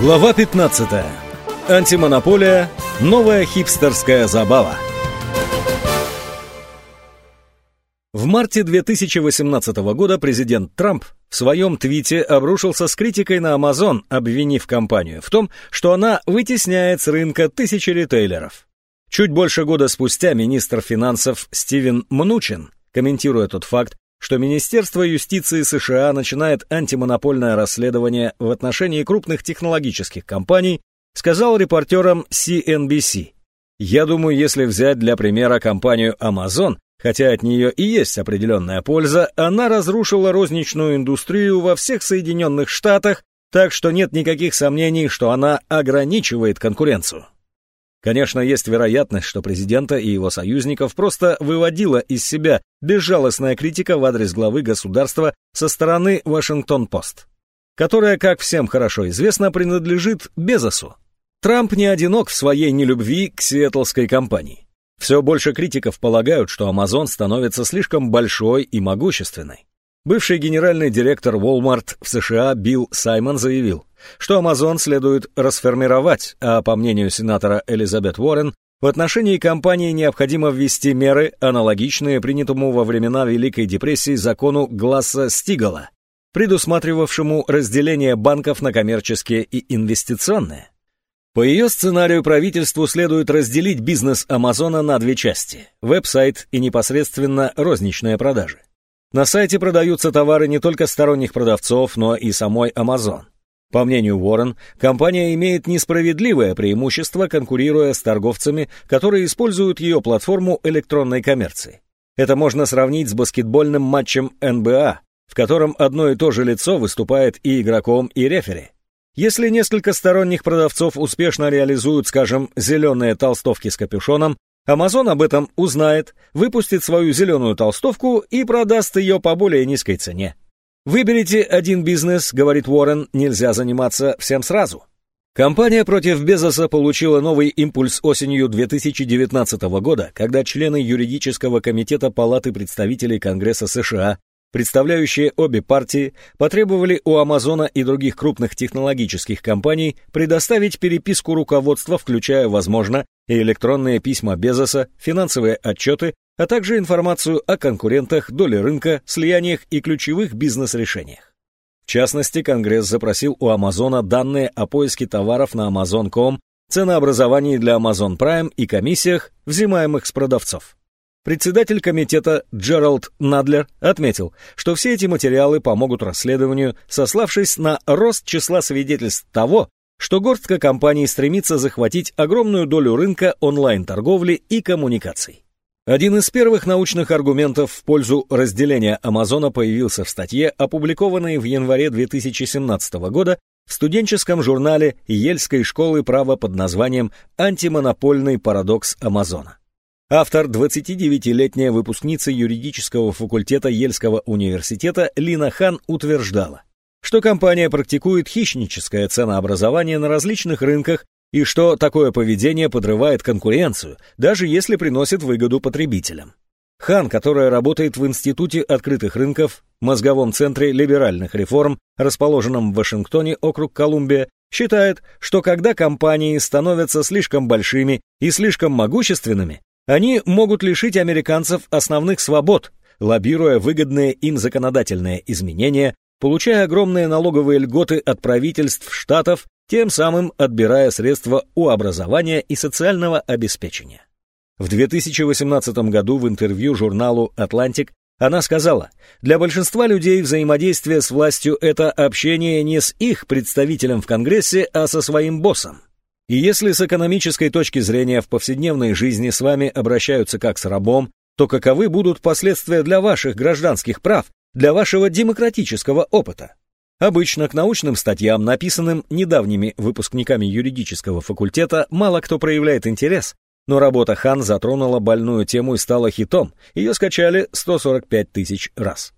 Глава 15. Антимонополия. Новая хипстерская забава. В марте 2018 года президент Трамп в своем твите обрушился с критикой на Amazon, обвинив компанию в том, что она вытесняет с рынка тысячи ритейлеров. Чуть больше года спустя министр финансов Стивен Мнучин, комментируя тот факт, что Министерство юстиции США начинает антимонопольное расследование в отношении крупных технологических компаний, сказал репортерам CNBC. Я думаю, если взять для примера компанию Amazon, хотя от нее и есть определенная польза, она разрушила розничную индустрию во всех Соединенных Штатах, так что нет никаких сомнений, что она ограничивает конкуренцию. Конечно, есть вероятность, что президента и его союзников просто выводила из себя безжалостная критика в адрес главы государства со стороны Вашингтон-Пост, которая, как всем хорошо известно, принадлежит Безосу. Трамп не одинок в своей нелюбви к сиэтлской компании. Все больше критиков полагают, что Amazon становится слишком большой и могущественной. Бывший генеральный директор Walmart в США Билл Саймон заявил, что Amazon следует расформировать, а по мнению сенатора Элизабет Уоррен, в отношении компании необходимо ввести меры, аналогичные принятому во времена Великой депрессии закону Гласса-Стигала, предусматривавшему разделение банков на коммерческие и инвестиционные. По ее сценарию правительству следует разделить бизнес Амазона на две части – веб-сайт и непосредственно розничные продажи. На сайте продаются товары не только сторонних продавцов, но и самой Amazon. По мнению Уоррен, компания имеет несправедливое преимущество, конкурируя с торговцами, которые используют ее платформу электронной коммерции. Это можно сравнить с баскетбольным матчем НБА, в котором одно и то же лицо выступает и игроком, и рефери. Если несколько сторонних продавцов успешно реализуют, скажем, зеленые толстовки с капюшоном, Amazon об этом узнает, выпустит свою зеленую толстовку и продаст ее по более низкой цене. Выберите один бизнес, говорит Уоррен, нельзя заниматься всем сразу. Компания против Безоса получила новый импульс осенью 2019 года, когда члены юридического комитета Палаты представителей Конгресса США представляющие обе партии, потребовали у Амазона и других крупных технологических компаний предоставить переписку руководства, включая, возможно, и электронные письма Безоса, финансовые отчеты, а также информацию о конкурентах, доле рынка, слияниях и ключевых бизнес-решениях. В частности, Конгресс запросил у Амазона данные о поиске товаров на Amazon.com, ценообразовании для Amazon Prime и комиссиях, взимаемых с продавцов. Председатель комитета Джеральд Надлер отметил, что все эти материалы помогут расследованию, сославшись на рост числа свидетельств того, что горстка компаний стремится захватить огромную долю рынка онлайн-торговли и коммуникаций. Один из первых научных аргументов в пользу разделения Амазона появился в статье, опубликованной в январе 2017 года в студенческом журнале Ельской школы права под названием «Антимонопольный парадокс Амазона». Автор, 29-летняя выпускница юридического факультета Ельского университета Лина Хан утверждала, что компания практикует хищническое ценообразование на различных рынках и что такое поведение подрывает конкуренцию, даже если приносит выгоду потребителям. Хан, которая работает в Институте открытых рынков, мозговом центре либеральных реформ, расположенном в Вашингтоне, округ Колумбия, считает, что когда компании становятся слишком большими и слишком могущественными, они могут лишить американцев основных свобод, лоббируя выгодные им законодательные изменения, получая огромные налоговые льготы от правительств штатов, тем самым отбирая средства у образования и социального обеспечения. В 2018 году в интервью журналу «Атлантик» она сказала, «Для большинства людей взаимодействие с властью – это общение не с их представителем в Конгрессе, а со своим боссом. И если с экономической точки зрения в повседневной жизни с вами обращаются как с рабом, то каковы будут последствия для ваших гражданских прав, для вашего демократического опыта? Обычно к научным статьям, написанным недавними выпускниками юридического факультета, мало кто проявляет интерес, но работа Хан затронула больную тему и стала хитом, ее скачали 145 тысяч раз.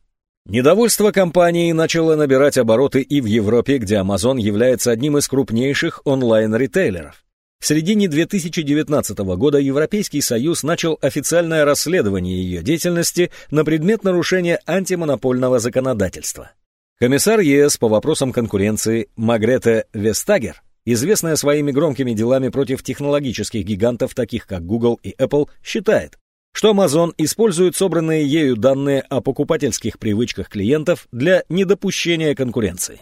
Недовольство компании начало набирать обороты и в Европе, где Amazon является одним из крупнейших онлайн-ритейлеров. В середине 2019 года Европейский Союз начал официальное расследование ее деятельности на предмет нарушения антимонопольного законодательства. Комиссар ЕС по вопросам конкуренции Магрете Вестагер известная своими громкими делами против технологических гигантов, таких как Google и Apple, считает, что Amazon использует собранные ею данные о покупательских привычках клиентов для недопущения конкуренции.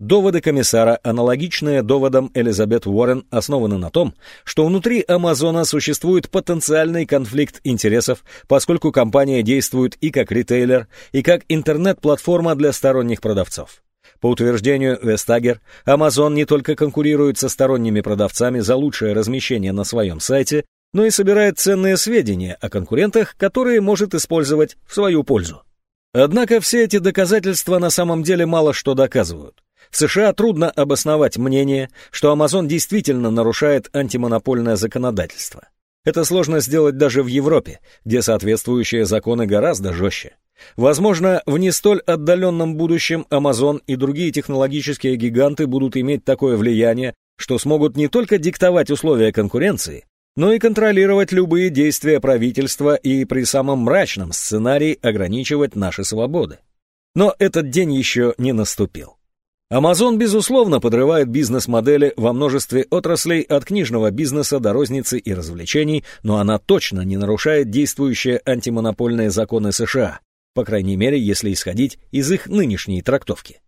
Доводы комиссара, аналогичные доводам Элизабет Уоррен, основаны на том, что внутри Амазона существует потенциальный конфликт интересов, поскольку компания действует и как ритейлер, и как интернет-платформа для сторонних продавцов. По утверждению Вестагер, Amazon не только конкурирует со сторонними продавцами за лучшее размещение на своем сайте, но и собирает ценные сведения о конкурентах, которые может использовать в свою пользу. Однако все эти доказательства на самом деле мало что доказывают. В США трудно обосновать мнение, что Amazon действительно нарушает антимонопольное законодательство. Это сложно сделать даже в Европе, где соответствующие законы гораздо жестче. Возможно, в не столь отдаленном будущем Amazon и другие технологические гиганты будут иметь такое влияние, что смогут не только диктовать условия конкуренции, но и контролировать любые действия правительства и при самом мрачном сценарии ограничивать наши свободы. Но этот день еще не наступил. Amazon, безусловно, подрывает бизнес-модели во множестве отраслей от книжного бизнеса до розницы и развлечений, но она точно не нарушает действующие антимонопольные законы США, по крайней мере, если исходить из их нынешней трактовки.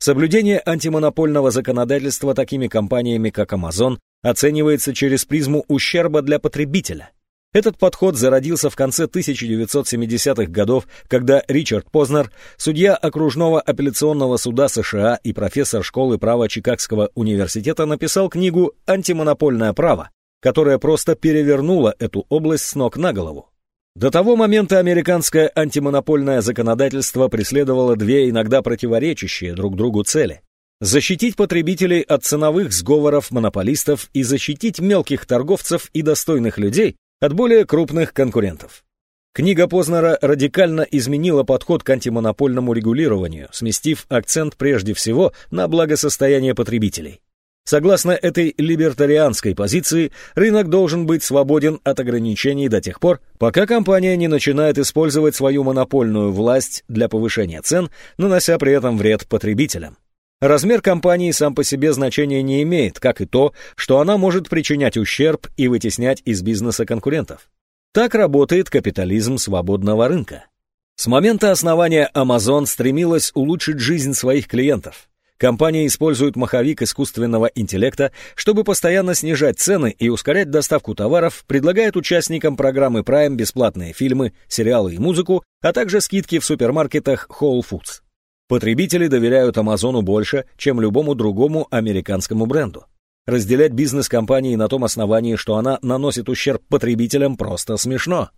Соблюдение антимонопольного законодательства такими компаниями, как Amazon, оценивается через призму ущерба для потребителя. Этот подход зародился в конце 1970-х годов, когда Ричард Познер, судья окружного апелляционного суда США и профессор школы права Чикагского университета, написал книгу «Антимонопольное право», которая просто перевернула эту область с ног на голову. До того момента американское антимонопольное законодательство преследовало две иногда противоречащие друг другу цели. Защитить потребителей от ценовых сговоров монополистов и защитить мелких торговцев и достойных людей от более крупных конкурентов. Книга Познера радикально изменила подход к антимонопольному регулированию, сместив акцент прежде всего на благосостояние потребителей. Согласно этой либертарианской позиции, рынок должен быть свободен от ограничений до тех пор, пока компания не начинает использовать свою монопольную власть для повышения цен, нанося при этом вред потребителям. Размер компании сам по себе значения не имеет, как и то, что она может причинять ущерб и вытеснять из бизнеса конкурентов. Так работает капитализм свободного рынка. С момента основания Amazon стремилась улучшить жизнь своих клиентов. Компания использует маховик искусственного интеллекта, чтобы постоянно снижать цены и ускорять доставку товаров, предлагает участникам программы Prime бесплатные фильмы, сериалы и музыку, а также скидки в супермаркетах Whole Foods. Потребители доверяют Амазону больше, чем любому другому американскому бренду. Разделять бизнес компании на том основании, что она наносит ущерб потребителям, просто смешно.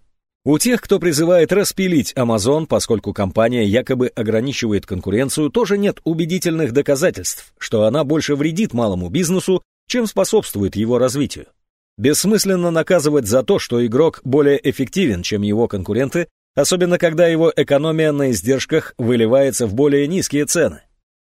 У тех, кто призывает распилить Amazon, поскольку компания якобы ограничивает конкуренцию, тоже нет убедительных доказательств, что она больше вредит малому бизнесу, чем способствует его развитию. Бессмысленно наказывать за то, что игрок более эффективен, чем его конкуренты, особенно когда его экономия на издержках выливается в более низкие цены.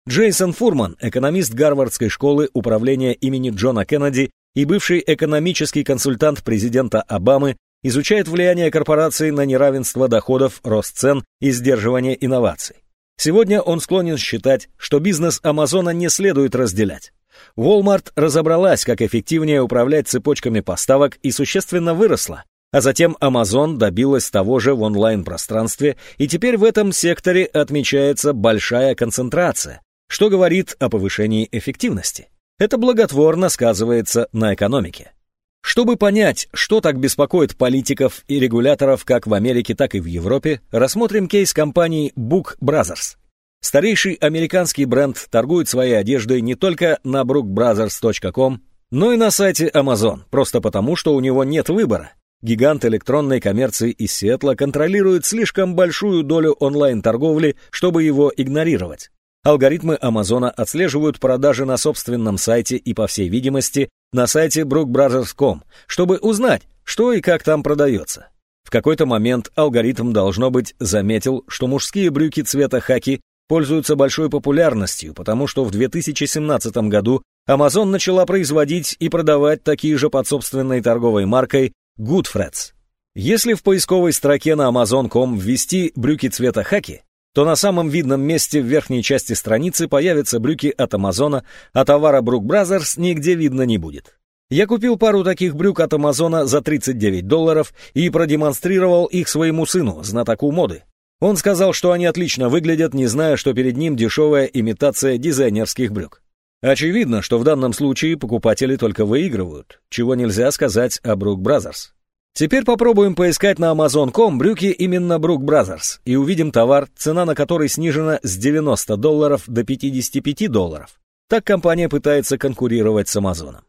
Джейсон Фурман, экономист Гарвардской школы управления имени Джона Кеннеди и бывший экономический консультант президента Обамы, изучает влияние корпораций на неравенство доходов, рост цен и сдерживание инноваций. Сегодня он склонен считать, что бизнес Амазона не следует разделять. Walmart разобралась, как эффективнее управлять цепочками поставок и существенно выросла, а затем Amazon добилась того же в онлайн-пространстве, и теперь в этом секторе отмечается большая концентрация, что говорит о повышении эффективности. Это благотворно сказывается на экономике. Чтобы понять, что так беспокоит политиков и регуляторов как в Америке, так и в Европе, рассмотрим кейс компании Book Brothers. Старейший американский бренд торгует своей одеждой не только на brookbrothers.com, но и на сайте Amazon, просто потому, что у него нет выбора. Гигант электронной коммерции из Сиэтла контролирует слишком большую долю онлайн-торговли, чтобы его игнорировать. Алгоритмы Амазона отслеживают продажи на собственном сайте и, по всей видимости, на сайте brookbrothers.com, чтобы узнать, что и как там продается. В какой-то момент алгоритм, должно быть, заметил, что мужские брюки цвета хаки пользуются большой популярностью, потому что в 2017 году Amazon начала производить и продавать такие же под собственной торговой маркой Goodthreads. Если в поисковой строке на Amazon.com ввести брюки цвета хаки, то на самом видном месте в верхней части страницы появятся брюки от Амазона, а товара Brooks Brothers нигде видно не будет. Я купил пару таких брюк от Амазона за 39 долларов и продемонстрировал их своему сыну, знатоку моды. Он сказал, что они отлично выглядят, не зная, что перед ним дешевая имитация дизайнерских брюк. Очевидно, что в данном случае покупатели только выигрывают, чего нельзя сказать о Brooks Brothers. Теперь попробуем поискать на Amazon.com брюки именно Brooks Brothers и увидим товар, цена на который снижена с 90 долларов до 55 долларов. Так компания пытается конкурировать с Амазоном.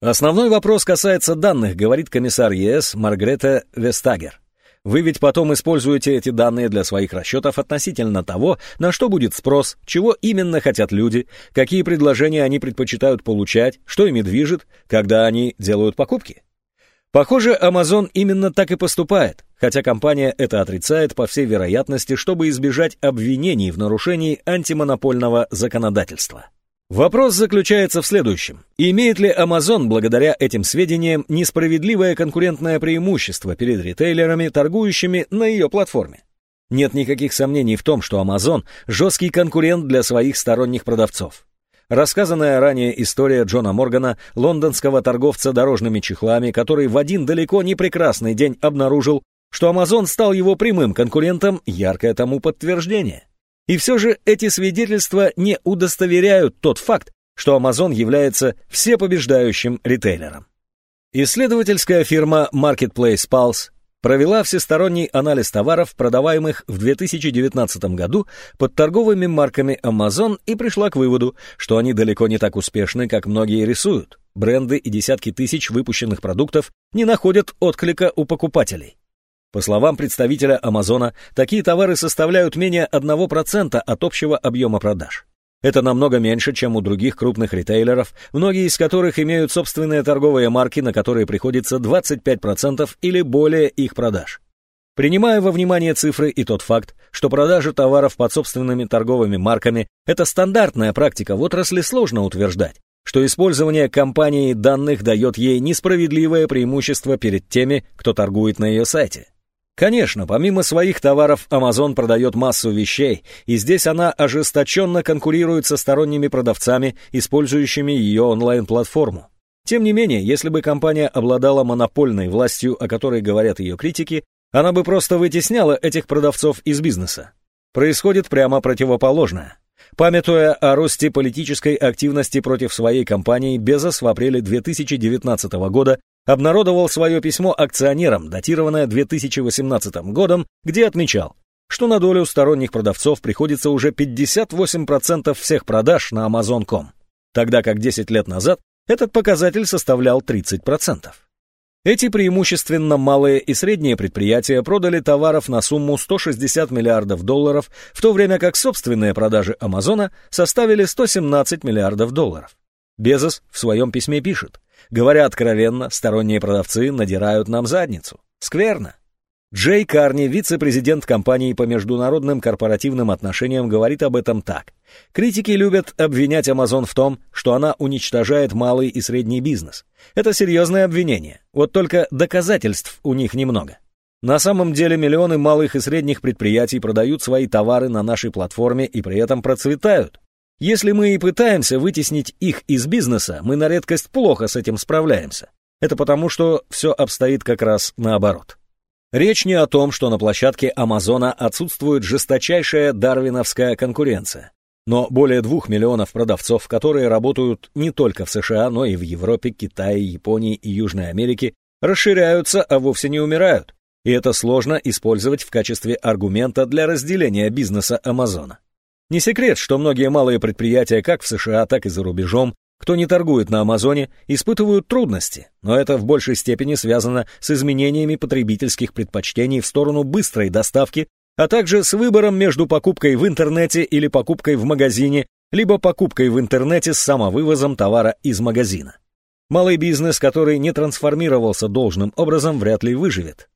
Основной вопрос касается данных, говорит комиссар ЕС Маргрета Вестагер. Вы ведь потом используете эти данные для своих расчетов относительно того, на что будет спрос, чего именно хотят люди, какие предложения они предпочитают получать, что ими движет, когда они делают покупки. Похоже, Amazon именно так и поступает, хотя компания это отрицает по всей вероятности, чтобы избежать обвинений в нарушении антимонопольного законодательства. Вопрос заключается в следующем. Имеет ли Amazon благодаря этим сведениям несправедливое конкурентное преимущество перед ритейлерами, торгующими на ее платформе? Нет никаких сомнений в том, что Amazon – жесткий конкурент для своих сторонних продавцов. Рассказанная ранее история Джона Моргана, лондонского торговца дорожными чехлами, который в один далеко не прекрасный день обнаружил, что Amazon стал его прямым конкурентом, яркое тому подтверждение. И все же эти свидетельства не удостоверяют тот факт, что Amazon является всепобеждающим ритейлером. Исследовательская фирма Marketplace Pulse провела всесторонний анализ товаров, продаваемых в 2019 году под торговыми марками Amazon и пришла к выводу, что они далеко не так успешны, как многие рисуют. Бренды и десятки тысяч выпущенных продуктов не находят отклика у покупателей. По словам представителя Амазона, такие товары составляют менее 1% от общего объема продаж. Это намного меньше, чем у других крупных ритейлеров, многие из которых имеют собственные торговые марки, на которые приходится 25% или более их продаж. Принимая во внимание цифры и тот факт, что продажа товаров под собственными торговыми марками – это стандартная практика в отрасли, сложно утверждать, что использование компании данных дает ей несправедливое преимущество перед теми, кто торгует на ее сайте. Конечно, помимо своих товаров, Amazon продает массу вещей, и здесь она ожесточенно конкурирует со сторонними продавцами, использующими ее онлайн-платформу. Тем не менее, если бы компания обладала монопольной властью, о которой говорят ее критики, она бы просто вытесняла этих продавцов из бизнеса. Происходит прямо противоположное. Памятуя о росте политической активности против своей компании, Безос в апреле 2019 года обнародовал свое письмо акционерам, датированное 2018 годом, где отмечал, что на долю сторонних продавцов приходится уже 58% всех продаж на Amazon.com, тогда как 10 лет назад этот показатель составлял 30%. Эти преимущественно малые и средние предприятия продали товаров на сумму 160 миллиардов долларов, в то время как собственные продажи Амазона составили 117 миллиардов долларов. Безос в своем письме пишет, Говоря откровенно, сторонние продавцы надирают нам задницу. Скверно. Джей Карни, вице-президент компании по международным корпоративным отношениям, говорит об этом так. Критики любят обвинять Amazon в том, что она уничтожает малый и средний бизнес. Это серьезное обвинение. Вот только доказательств у них немного. На самом деле миллионы малых и средних предприятий продают свои товары на нашей платформе и при этом процветают. Если мы и пытаемся вытеснить их из бизнеса, мы на редкость плохо с этим справляемся. Это потому, что все обстоит как раз наоборот. Речь не о том, что на площадке Амазона отсутствует жесточайшая дарвиновская конкуренция. Но более двух миллионов продавцов, которые работают не только в США, но и в Европе, Китае, Японии и Южной Америке, расширяются, а вовсе не умирают. И это сложно использовать в качестве аргумента для разделения бизнеса Амазона. Не секрет, что многие малые предприятия как в США, так и за рубежом, кто не торгует на Амазоне, испытывают трудности, но это в большей степени связано с изменениями потребительских предпочтений в сторону быстрой доставки, а также с выбором между покупкой в интернете или покупкой в магазине, либо покупкой в интернете с самовывозом товара из магазина. Малый бизнес, который не трансформировался должным образом, вряд ли выживет.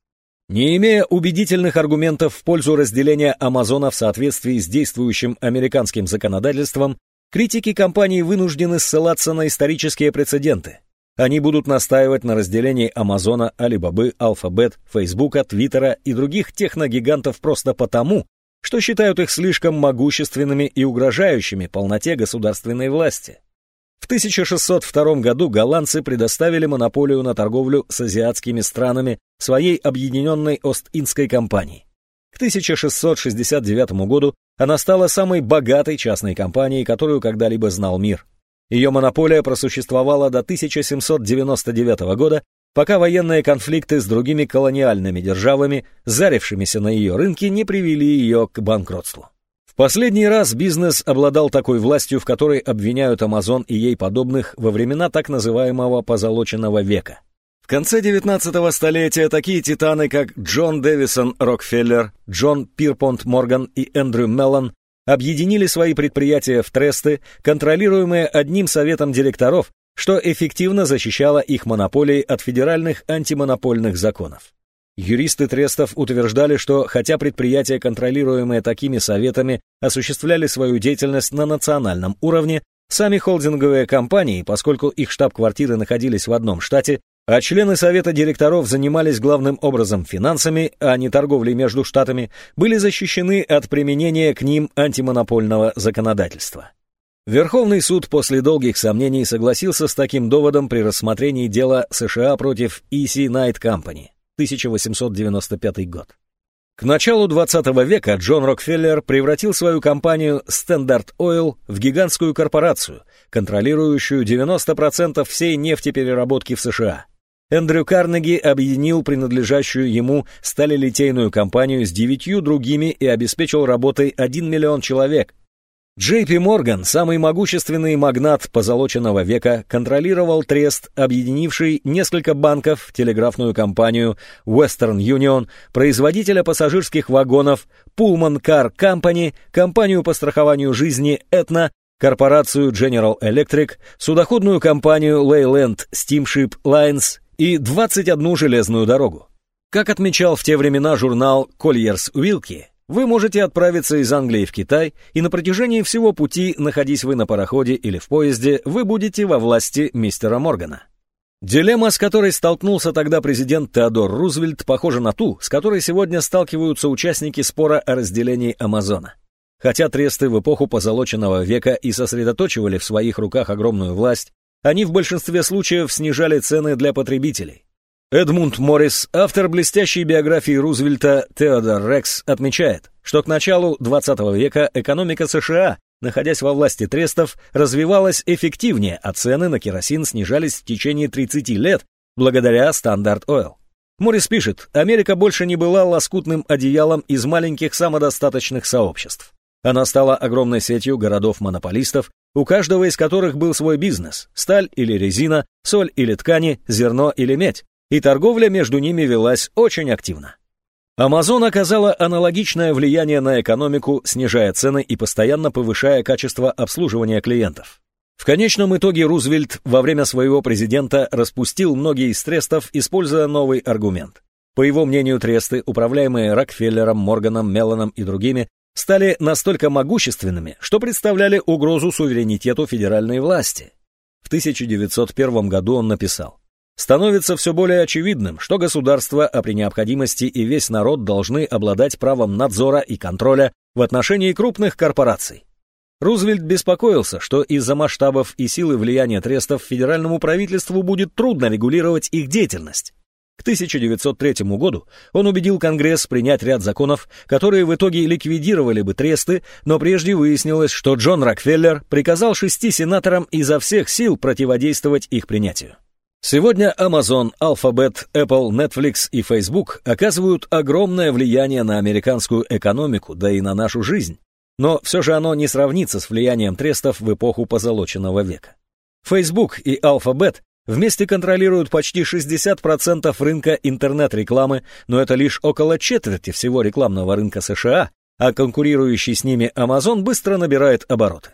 Не имея убедительных аргументов в пользу разделения Амазона в соответствии с действующим американским законодательством, критики компании вынуждены ссылаться на исторические прецеденты. Они будут настаивать на разделении Амазона, Алибабы, Алфабет, Фейсбука, Твиттера и других техногигантов просто потому, что считают их слишком могущественными и угрожающими полноте государственной власти. В 1602 году голландцы предоставили монополию на торговлю с азиатскими странами своей объединенной Ост-Индской компании. К 1669 году она стала самой богатой частной компанией, которую когда-либо знал мир. Ее монополия просуществовала до 1799 года, пока военные конфликты с другими колониальными державами, зарившимися на ее рынке, не привели ее к банкротству. Последний раз бизнес обладал такой властью, в которой обвиняют Амазон и ей подобных во времена так называемого позолоченного века. В конце 19 столетия такие титаны, как Джон Дэвисон Рокфеллер, Джон Пирпонт Морган и Эндрю Меллон объединили свои предприятия в тресты, контролируемые одним советом директоров, что эффективно защищало их монополии от федеральных антимонопольных законов. Юристы трестов утверждали, что хотя предприятия, контролируемые такими советами, осуществляли свою деятельность на национальном уровне, сами холдинговые компании, поскольку их штаб-квартиры находились в одном штате, а члены совета директоров занимались главным образом финансами, а не торговлей между штатами, были защищены от применения к ним антимонопольного законодательства. Верховный суд после долгих сомнений согласился с таким доводом при рассмотрении дела США против EC Night Company, 1895 год. К началу 20 века Джон Рокфеллер превратил свою компанию Standard Oil в гигантскую корпорацию, контролирующую 90% всей нефтепереработки в США. Эндрю Карнеги объединил принадлежащую ему сталелитейную компанию с девятью другими и обеспечил работой 1 миллион человек, Джей Пи Морган, самый могущественный магнат позолоченного века, контролировал трест, объединивший несколько банков, телеграфную компанию Western Union, производителя пассажирских вагонов Pullman Car Company, компанию по страхованию жизни Aetna, корпорацию General Electric, судоходную компанию Leyland Steamship Lines и 21 железную дорогу. Как отмечал в те времена журнал Colliers Wilkie, вы можете отправиться из Англии в Китай, и на протяжении всего пути, находясь вы на пароходе или в поезде, вы будете во власти мистера Моргана. Дилемма, с которой столкнулся тогда президент Теодор Рузвельт, похожа на ту, с которой сегодня сталкиваются участники спора о разделении Амазона. Хотя тресты в эпоху позолоченного века и сосредоточивали в своих руках огромную власть, они в большинстве случаев снижали цены для потребителей. Эдмунд Моррис, автор блестящей биографии Рузвельта Теодор Рекс, отмечает, что к началу 20 века экономика США, находясь во власти трестов, развивалась эффективнее, а цены на керосин снижались в течение 30 лет благодаря Standard Oil. Моррис пишет, Америка больше не была лоскутным одеялом из маленьких самодостаточных сообществ. Она стала огромной сетью городов-монополистов, у каждого из которых был свой бизнес – сталь или резина, соль или ткани, зерно или медь и торговля между ними велась очень активно. Amazon оказала аналогичное влияние на экономику, снижая цены и постоянно повышая качество обслуживания клиентов. В конечном итоге Рузвельт во время своего президента распустил многие из трестов, используя новый аргумент. По его мнению, тресты, управляемые Рокфеллером, Морганом, Меллоном и другими, стали настолько могущественными, что представляли угрозу суверенитету федеральной власти. В 1901 году он написал становится все более очевидным, что государство, а при необходимости и весь народ должны обладать правом надзора и контроля в отношении крупных корпораций. Рузвельт беспокоился, что из-за масштабов и силы влияния трестов федеральному правительству будет трудно регулировать их деятельность. К 1903 году он убедил Конгресс принять ряд законов, которые в итоге ликвидировали бы тресты, но прежде выяснилось, что Джон Рокфеллер приказал шести сенаторам изо всех сил противодействовать их принятию. Сегодня Amazon, Alphabet, Apple, Netflix и Facebook оказывают огромное влияние на американскую экономику, да и на нашу жизнь. Но все же оно не сравнится с влиянием трестов в эпоху позолоченного века. Facebook и Alphabet вместе контролируют почти 60% рынка интернет-рекламы, но это лишь около четверти всего рекламного рынка США, а конкурирующий с ними Amazon быстро набирает обороты.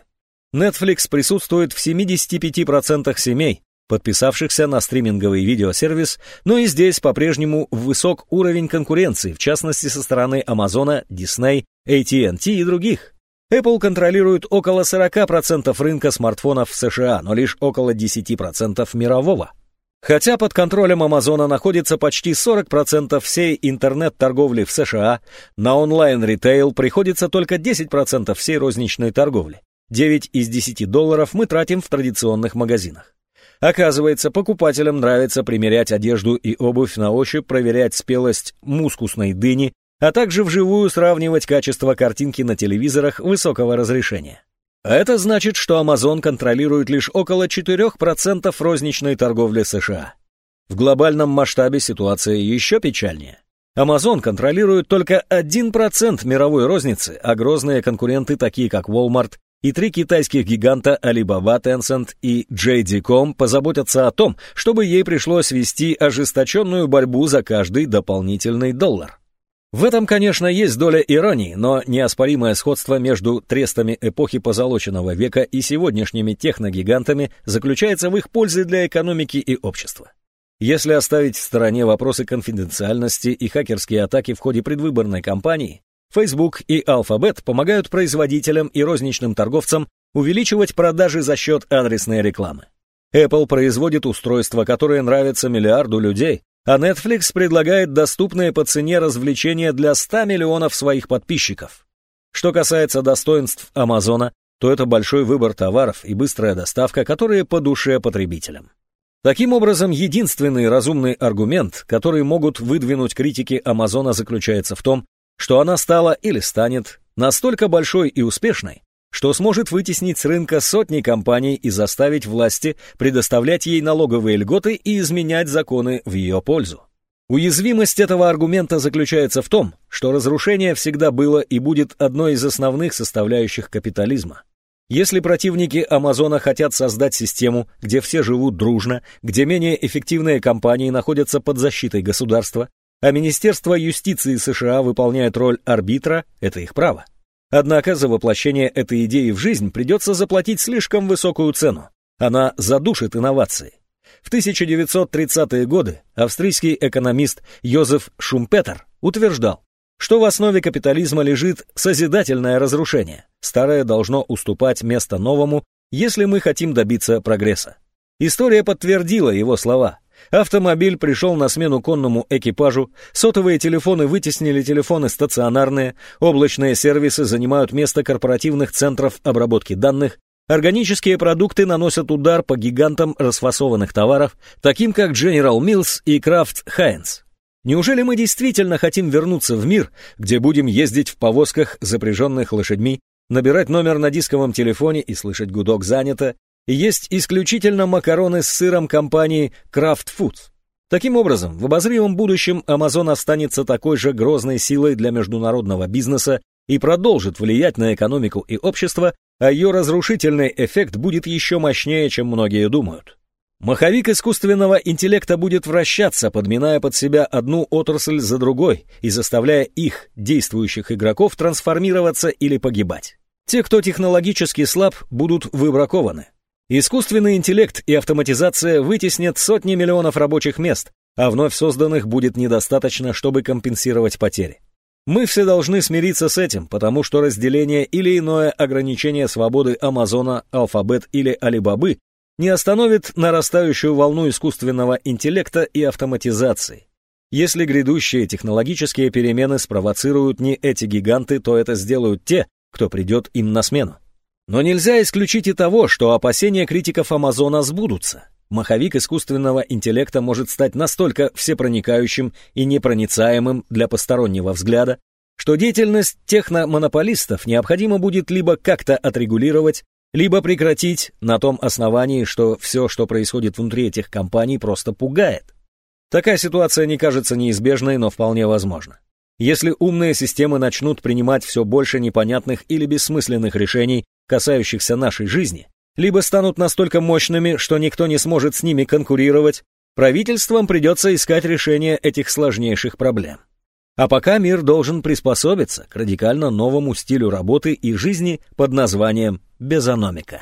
Netflix присутствует в 75% семей, подписавшихся на стриминговый видеосервис, но и здесь по-прежнему высок уровень конкуренции, в частности со стороны Амазона, Disney, AT&T и других. Apple контролирует около 40% рынка смартфонов в США, но лишь около 10% мирового. Хотя под контролем Амазона находится почти 40% всей интернет-торговли в США, на онлайн-ритейл приходится только 10% всей розничной торговли. 9 из 10 долларов мы тратим в традиционных магазинах. Оказывается, покупателям нравится примерять одежду и обувь на ощупь, проверять спелость мускусной дыни, а также вживую сравнивать качество картинки на телевизорах высокого разрешения. Это значит, что Amazon контролирует лишь около 4% розничной торговли США. В глобальном масштабе ситуация еще печальнее. Amazon контролирует только 1% мировой розницы, а грозные конкуренты, такие как Walmart и три китайских гиганта Alibaba, Tencent и JD.com позаботятся о том, чтобы ей пришлось вести ожесточенную борьбу за каждый дополнительный доллар. В этом, конечно, есть доля иронии, но неоспоримое сходство между трестами эпохи позолоченного века и сегодняшними техногигантами заключается в их пользе для экономики и общества. Если оставить в стороне вопросы конфиденциальности и хакерские атаки в ходе предвыборной кампании, Facebook и Alphabet помогают производителям и розничным торговцам увеличивать продажи за счет адресной рекламы. Apple производит устройства, которые нравятся миллиарду людей, а Netflix предлагает доступные по цене развлечения для 100 миллионов своих подписчиков. Что касается достоинств Амазона, то это большой выбор товаров и быстрая доставка, которые по душе потребителям. Таким образом, единственный разумный аргумент, который могут выдвинуть критики Амазона, заключается в том, что она стала или станет настолько большой и успешной, что сможет вытеснить с рынка сотни компаний и заставить власти предоставлять ей налоговые льготы и изменять законы в ее пользу. Уязвимость этого аргумента заключается в том, что разрушение всегда было и будет одной из основных составляющих капитализма. Если противники Амазона хотят создать систему, где все живут дружно, где менее эффективные компании находятся под защитой государства, а Министерство юстиции США выполняет роль арбитра, это их право. Однако за воплощение этой идеи в жизнь придется заплатить слишком высокую цену. Она задушит инновации. В 1930-е годы австрийский экономист Йозеф Шумпетер утверждал, что в основе капитализма лежит созидательное разрушение. Старое должно уступать место новому, если мы хотим добиться прогресса. История подтвердила его слова. Автомобиль пришел на смену конному экипажу, сотовые телефоны вытеснили телефоны стационарные, облачные сервисы занимают место корпоративных центров обработки данных, органические продукты наносят удар по гигантам расфасованных товаров, таким как General Mills и Kraft Heinz. Неужели мы действительно хотим вернуться в мир, где будем ездить в повозках, запряженных лошадьми, набирать номер на дисковом телефоне и слышать гудок занято, есть исключительно макароны с сыром компании Kraft Foods. Таким образом, в обозримом будущем Amazon останется такой же грозной силой для международного бизнеса и продолжит влиять на экономику и общество, а ее разрушительный эффект будет еще мощнее, чем многие думают. Маховик искусственного интеллекта будет вращаться, подминая под себя одну отрасль за другой и заставляя их, действующих игроков, трансформироваться или погибать. Те, кто технологически слаб, будут выбракованы. Искусственный интеллект и автоматизация вытеснят сотни миллионов рабочих мест, а вновь созданных будет недостаточно, чтобы компенсировать потери. Мы все должны смириться с этим, потому что разделение или иное ограничение свободы Амазона, Алфабет или Алибабы не остановит нарастающую волну искусственного интеллекта и автоматизации. Если грядущие технологические перемены спровоцируют не эти гиганты, то это сделают те, кто придет им на смену. Но нельзя исключить и того, что опасения критиков Амазона сбудутся. Маховик искусственного интеллекта может стать настолько всепроникающим и непроницаемым для постороннего взгляда, что деятельность техномонополистов необходимо будет либо как-то отрегулировать, либо прекратить на том основании, что все, что происходит внутри этих компаний, просто пугает. Такая ситуация не кажется неизбежной, но вполне возможна. Если умные системы начнут принимать все больше непонятных или бессмысленных решений, касающихся нашей жизни, либо станут настолько мощными, что никто не сможет с ними конкурировать, правительствам придется искать решение этих сложнейших проблем. А пока мир должен приспособиться к радикально новому стилю работы и жизни под названием безономика.